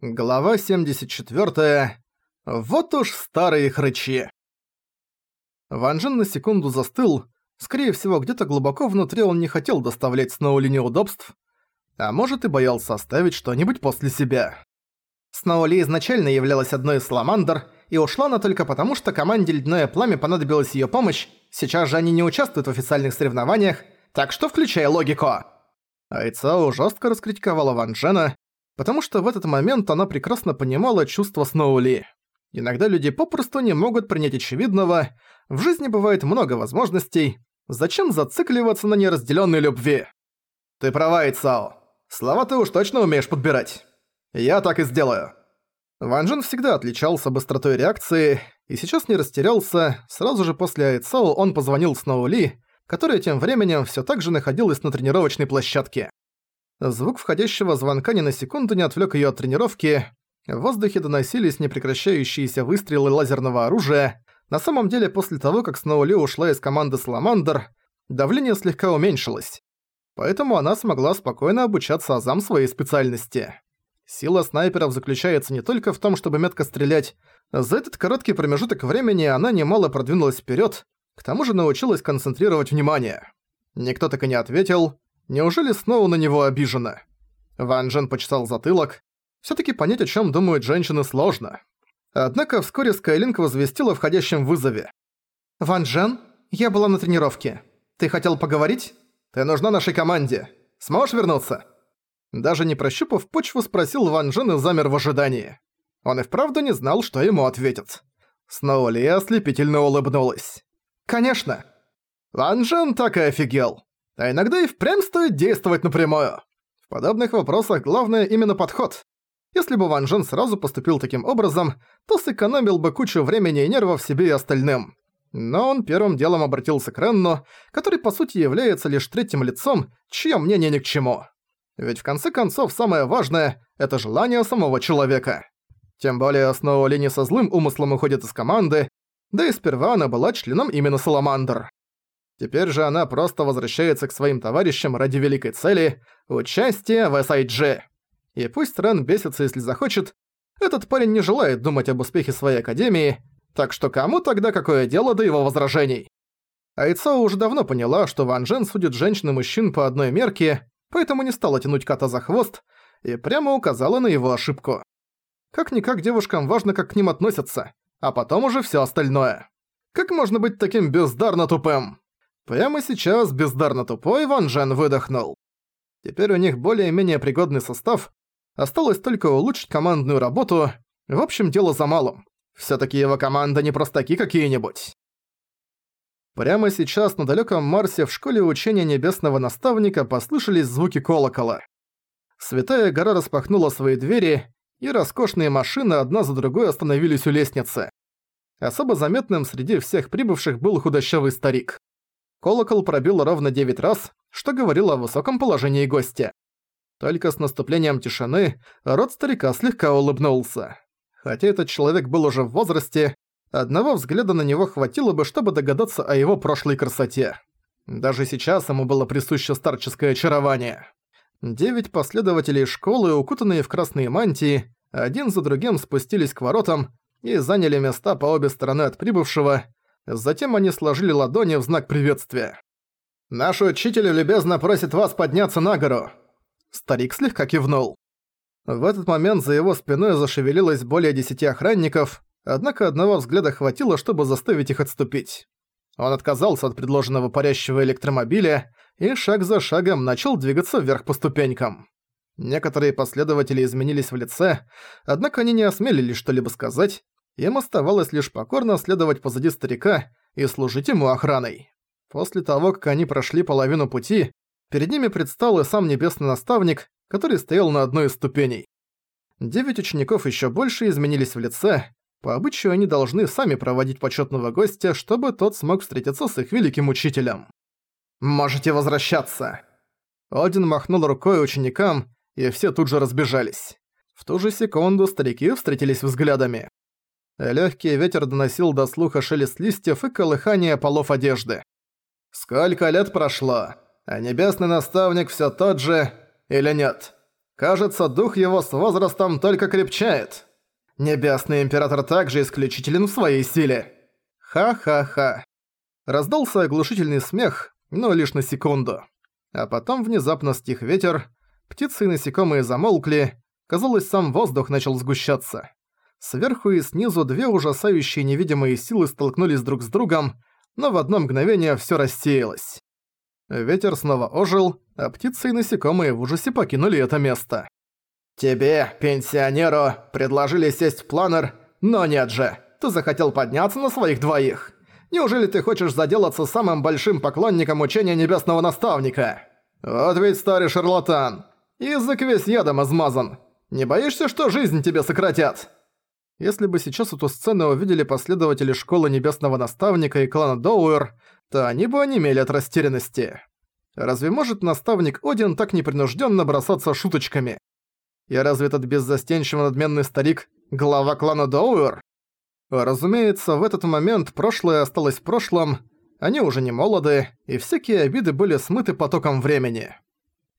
Глава 74. Вот уж старые хрычи. Ван Джен на секунду застыл. Скорее всего, где-то глубоко внутри он не хотел доставлять Сноули неудобств, а может и боялся оставить что-нибудь после себя. Сноули изначально являлась одной из Саламандр, и ушла она только потому, что команде Ледяное Пламя понадобилась её помощь, сейчас же они не участвуют в официальных соревнованиях, так что включай логику. Айцао жестко раскритиковала Ван Джена, потому что в этот момент она прекрасно понимала чувства Сноули. Иногда люди попросту не могут принять очевидного, в жизни бывает много возможностей, зачем зацикливаться на неразделенной любви? Ты права, Ицао. Слова ты уж точно умеешь подбирать. Я так и сделаю. Ван Джен всегда отличался быстротой реакции, и сейчас не растерялся, сразу же после Айцао он позвонил Сноули, которая тем временем все так же находилась на тренировочной площадке. Звук входящего звонка ни на секунду не отвлек ее от тренировки. В воздухе доносились непрекращающиеся выстрелы лазерного оружия. На самом деле, после того, как Сноули ушла из команды Саламандр, давление слегка уменьшилось. Поэтому она смогла спокойно обучаться азам своей специальности. Сила снайперов заключается не только в том, чтобы метко стрелять. За этот короткий промежуток времени она немало продвинулась вперед, к тому же научилась концентрировать внимание. Никто так и не ответил, Неужели снова на него обижена? Ван Джен почесал затылок. Всё-таки понять, о чём думают женщины, сложно. Однако вскоре Скайлинг возвестила о входящем вызове. «Ван Джен, я была на тренировке. Ты хотел поговорить? Ты нужна нашей команде. Сможешь вернуться?» Даже не прощупав почву, спросил Ван Джен и замер в ожидании. Он и вправду не знал, что ему ответят. Снова Ли ослепительно улыбнулась. «Конечно!» Ван Джен так и офигел. А иногда и впрямь стоит действовать напрямую. В подобных вопросах главное именно подход. Если бы Ван Джен сразу поступил таким образом, то сэкономил бы кучу времени и нервов себе и остальным. Но он первым делом обратился к Ренну, который по сути является лишь третьим лицом, чье мнение ни к чему. Ведь в конце концов самое важное – это желание самого человека. Тем более снова Лени со злым умыслом уходит из команды, да и сперва она была членом именно Саламандр. Теперь же она просто возвращается к своим товарищам ради великой цели – участия в SIG. И пусть Рен бесится, если захочет, этот парень не желает думать об успехе своей академии, так что кому тогда какое дело до его возражений? Айцао уже давно поняла, что Ван Джен судит женщин и мужчин по одной мерке, поэтому не стала тянуть кота за хвост и прямо указала на его ошибку. Как-никак девушкам важно, как к ним относятся, а потом уже всё остальное. Как можно быть таким бездарно тупым? Прямо сейчас бездарно тупой Ван Джен выдохнул. Теперь у них более-менее пригодный состав, осталось только улучшить командную работу, в общем, дело за малым. Всё-таки его команда не простаки какие-нибудь. Прямо сейчас на далёком Марсе в школе учения Небесного Наставника послышались звуки колокола. Святая гора распахнула свои двери, и роскошные машины одна за другой остановились у лестницы. Особо заметным среди всех прибывших был худощавый старик. Колокол пробил ровно 9 раз, что говорило о высоком положении гостя. Только с наступлением тишины рот старика слегка улыбнулся. Хотя этот человек был уже в возрасте, одного взгляда на него хватило бы, чтобы догадаться о его прошлой красоте. Даже сейчас ему было присуще старческое очарование. Девять последователей школы, укутанные в красные мантии, один за другим спустились к воротам и заняли места по обе стороны от прибывшего, Затем они сложили ладони в знак приветствия. «Наш учитель любезно просит вас подняться на гору!» Старик слегка кивнул. В этот момент за его спиной зашевелилось более десяти охранников, однако одного взгляда хватило, чтобы заставить их отступить. Он отказался от предложенного парящего электромобиля и шаг за шагом начал двигаться вверх по ступенькам. Некоторые последователи изменились в лице, однако они не осмелились что-либо сказать, им оставалось лишь покорно следовать позади старика и служить ему охраной. После того, как они прошли половину пути, перед ними предстал и сам небесный наставник, который стоял на одной из ступеней. Девять учеников еще больше изменились в лице, по обычаю они должны сами проводить почетного гостя, чтобы тот смог встретиться с их великим учителем. «Можете возвращаться!» Один махнул рукой ученикам, и все тут же разбежались. В ту же секунду старики встретились взглядами. Лёгкий ветер доносил до слуха шелест листьев и колыхание полов одежды. «Сколько лет прошло? А небесный наставник всё тот же или нет?» Кажется, дух его с возрастом только крепчает. Небесный Император также исключителен в своей силе. Ха-ха-ха. Раздался оглушительный смех, но лишь на секунду. А потом внезапно стих ветер, птицы и насекомые замолкли, казалось, сам воздух начал сгущаться. Сверху и снизу две ужасающие невидимые силы столкнулись друг с другом, но в одно мгновение всё рассеялось. Ветер снова ожил, а птицы и насекомые в ужасе покинули это место. «Тебе, пенсионеру, предложили сесть в планер, но нет же, ты захотел подняться на своих двоих. Неужели ты хочешь заделаться самым большим поклонником учения Небесного Наставника? Вот ведь старый шарлатан. Язык весь ядом измазан. Не боишься, что жизнь тебе сократят?» Если бы сейчас эту сцену увидели последователи Школы Небесного Наставника и клана Доуэр, то они бы онемели от растерянности. Разве может наставник Один так непринужденно бросаться шуточками? И разве этот беззастенчиво надменный старик – глава клана Доуэр? Разумеется, в этот момент прошлое осталось в прошлом, они уже не молоды, и всякие обиды были смыты потоком времени.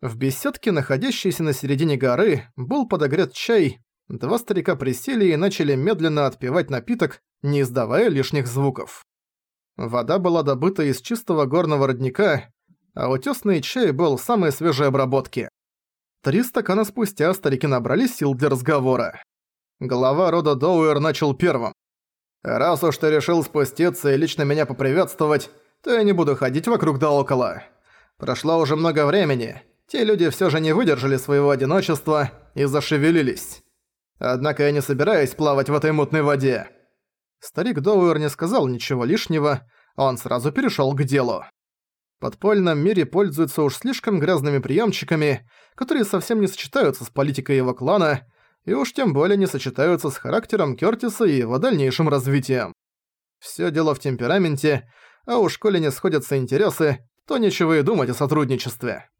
В беседке, находящейся на середине горы, был подогрет чай, Два старика присели и начали медленно отпивать напиток, не издавая лишних звуков. Вода была добыта из чистого горного родника, а утёсный чай был самой свежей обработки. Три стакана спустя старики набрали сил для разговора. Глава рода Доуэр начал первым. «Раз уж ты решил спуститься и лично меня поприветствовать, то я не буду ходить вокруг да около. Прошло уже много времени, те люди всё же не выдержали своего одиночества и зашевелились. Однако я не собираюсь плавать в этой мутной воде». Старик Доуэр не сказал ничего лишнего, он сразу перешёл к делу. Подпольном мире пользуются уж слишком грязными приемчиками, которые совсем не сочетаются с политикой его клана, и уж тем более не сочетаются с характером Кёртиса и его дальнейшим развитием. Всё дело в темпераменте, а уж коли не сходятся интересы, то нечего и думать о сотрудничестве.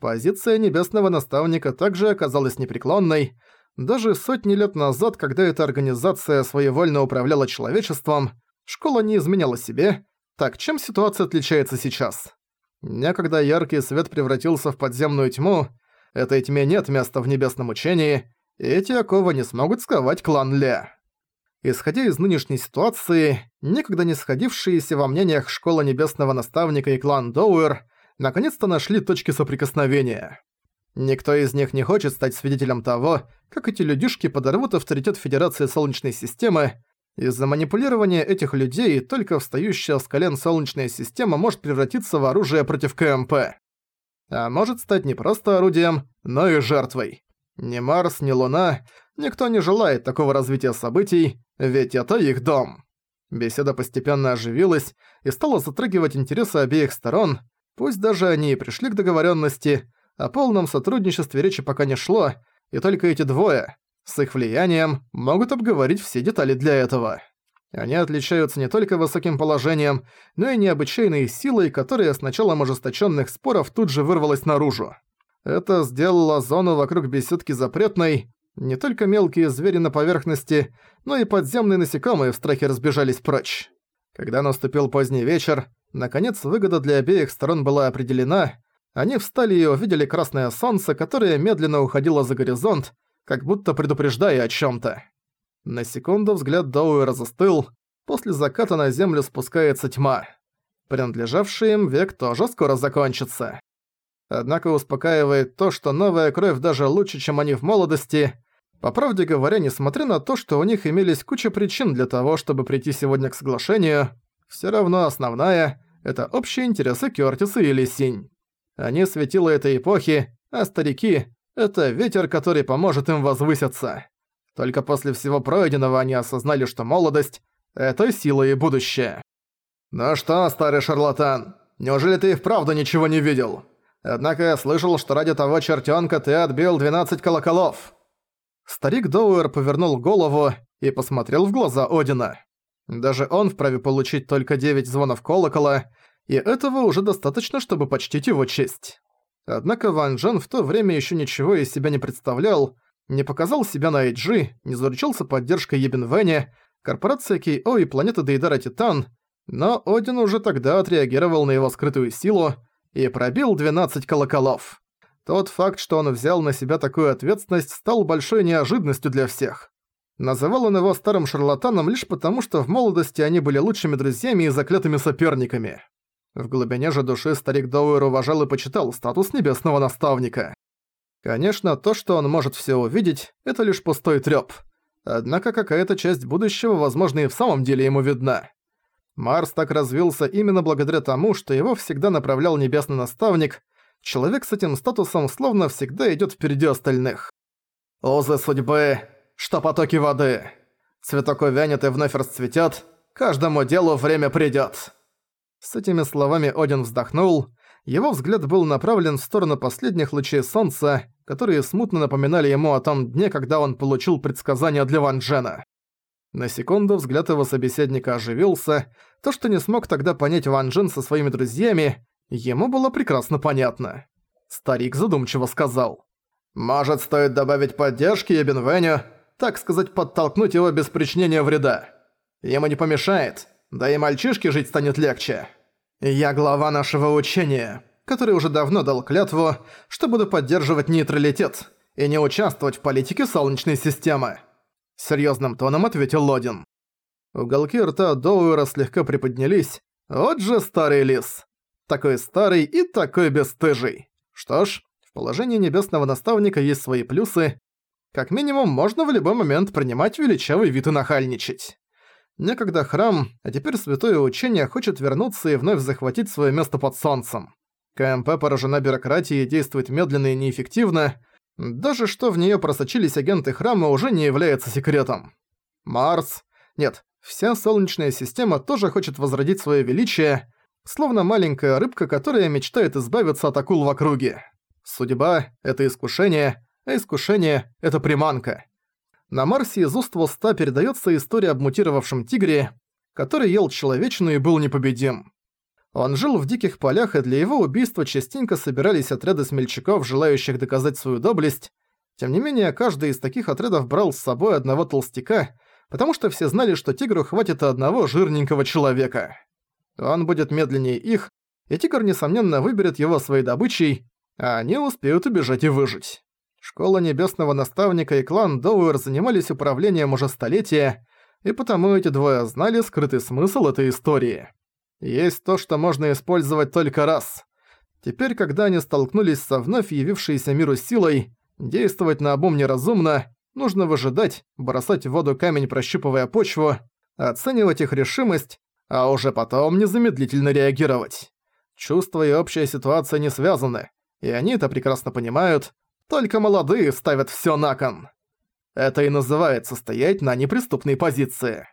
Позиция Небесного Наставника также оказалась непреклонной, даже сотни лет назад, когда эта организация своевольно управляла человечеством, школа не изменяла себе. Так чем ситуация отличается сейчас? Некогда яркий свет превратился в подземную тьму, этой тьме нет места в небесном учении, и эти оковы не смогут сковать клан Ле. Исходя из нынешней ситуации, никогда не сходившиеся во мнениях Школа Небесного Наставника и клан Доуэр наконец-то нашли точки соприкосновения. Никто из них не хочет стать свидетелем того, как эти людишки подорвут авторитет Федерации Солнечной Системы. Из-за манипулирования этих людей только встающая с колен Солнечная Система может превратиться в оружие против КМП. А может стать не просто орудием, но и жертвой. Ни Марс, ни Луна, никто не желает такого развития событий, ведь это их дом. Беседа постепенно оживилась и стала затрагивать интересы обеих сторон, пусть даже они и пришли к договоренности, о полном сотрудничестве речи пока не шло, и только эти двое, с их влиянием, могут обговорить все детали для этого. Они отличаются не только высоким положением, но и необычайной силой, которая с началом ожесточенных споров тут же вырвалась наружу. Это сделало зону вокруг беседки запретной, не только мелкие звери на поверхности, но и подземные насекомые в страхе разбежались прочь. Когда наступил поздний вечер, наконец выгода для обеих сторон была определена, они встали и увидели красное солнце, которое медленно уходило за горизонт, как будто предупреждая о чём-то. На секунду взгляд Доуэра застыл, после заката на землю спускается тьма. Принадлежавший им век тоже скоро закончится. Однако успокаивает то, что новая кровь даже лучше, чем они в молодости. По правде говоря, несмотря на то, что у них имелись куча причин для того, чтобы прийти сегодня к соглашению, всё равно основная — это общие интересы Кёртиса и Лисинь. Они светило этой эпохи, а старики — это ветер, который поможет им возвыситься. Только после всего пройденного они осознали, что молодость — это сила и будущее. «Ну что, старый шарлатан, неужели ты и вправду ничего не видел? Однако я слышал, что ради того чертёнка ты отбил 12 колоколов». Старик Доуэр повернул голову и посмотрел в глаза Одина. Даже он вправе получить только 9 звонов колокола, и этого уже достаточно, чтобы почтить его честь. Однако Ван Джен в то время еще ничего из себя не представлял, не показал себя на IG, не заручился поддержкой Ебен Вэня, корпорация Кей-О и планеты Дейдара Титан, но Один уже тогда отреагировал на его скрытую силу и пробил 12 колоколов. Тот факт, что он взял на себя такую ответственность, стал большой неожиданностью для всех. Называл он его старым шарлатаном лишь потому, что в молодости они были лучшими друзьями и заклятыми соперниками. В глубине же души старик Доуэр уважал и почитал статус небесного наставника. Конечно, то, что он может все увидеть, это лишь пустой трёп. Однако какая-то часть будущего, возможно, и в самом деле ему видна. Марс так развился именно благодаря тому, что его всегда направлял небесный наставник, человек с этим статусом словно всегда идёт впереди остальных. «Озы судьбы, что потоки воды. Цветок увянет и вновь расцветёт, каждому делу время придёт». С этими словами Один вздохнул, его взгляд был направлен в сторону последних лучей солнца, которые смутно напоминали ему о том дне, когда он получил предсказание для Ван Джена. На секунду взгляд его собеседника оживился, то, что не смог тогда понять Ван Джен со своими друзьями, ему было прекрасно понятно. Старик задумчиво сказал. «Может, стоит добавить поддержки Ебенвеню, так сказать, подтолкнуть его без причинения вреда. Ему не помешает, да и мальчишке жить станет легче. Я глава нашего учения, который уже давно дал клятву, что буду поддерживать нейтралитет и не участвовать в политике Солнечной системы. Серьезным тоном ответил Лодин. Уголки рта Доуэра слегка приподнялись. Вот же старый лис. Такой старый и такой бесстыжий. Что ж, в положении небесного наставника есть свои плюсы. Как минимум, можно в любой момент принимать величавый вид и нахальничать. Некогда храм, а теперь святое учение хочет вернуться и вновь захватить свое место под солнцем. КМП поражена бюрократией и действует медленно и неэффективно. Даже что в нее просочились агенты храма уже не является секретом. Марс... Нет, вся Солнечная система тоже хочет возродить свое величие, словно маленькая рыбка, которая мечтает избавиться от акул в округе. Судьба — это искушение, а искушение — это приманка. На Марсе из уст в уста передается история об мутировавшем тигре, который ел человечину и был непобедим. Он жил в диких полях, и для его убийства частенько собирались отряды смельчаков, желающих доказать свою доблесть. Тем не менее, каждый из таких отрядов брал с собой одного толстяка, потому что все знали, что тигру хватит одного жирненького человека. Он будет медленнее их, и тигр, несомненно, выберет его своей добычей, а они успеют убежать и выжить. Школа Небесного Наставника и клан Доуэр занимались управлением уже столетия, и потому эти двое знали скрытый смысл этой истории. Есть то, что можно использовать только раз. Теперь, когда они столкнулись со вновь явившейся миру силой, действовать наобум неразумно, нужно выжидать, бросать в воду камень, прощупывая почву, оценивать их решимость, а уже потом незамедлительно реагировать. Чувства и общая ситуация не связаны, и они это прекрасно понимают, только молодые ставят всё на кон. Это и называется стоять на неприступной позиции.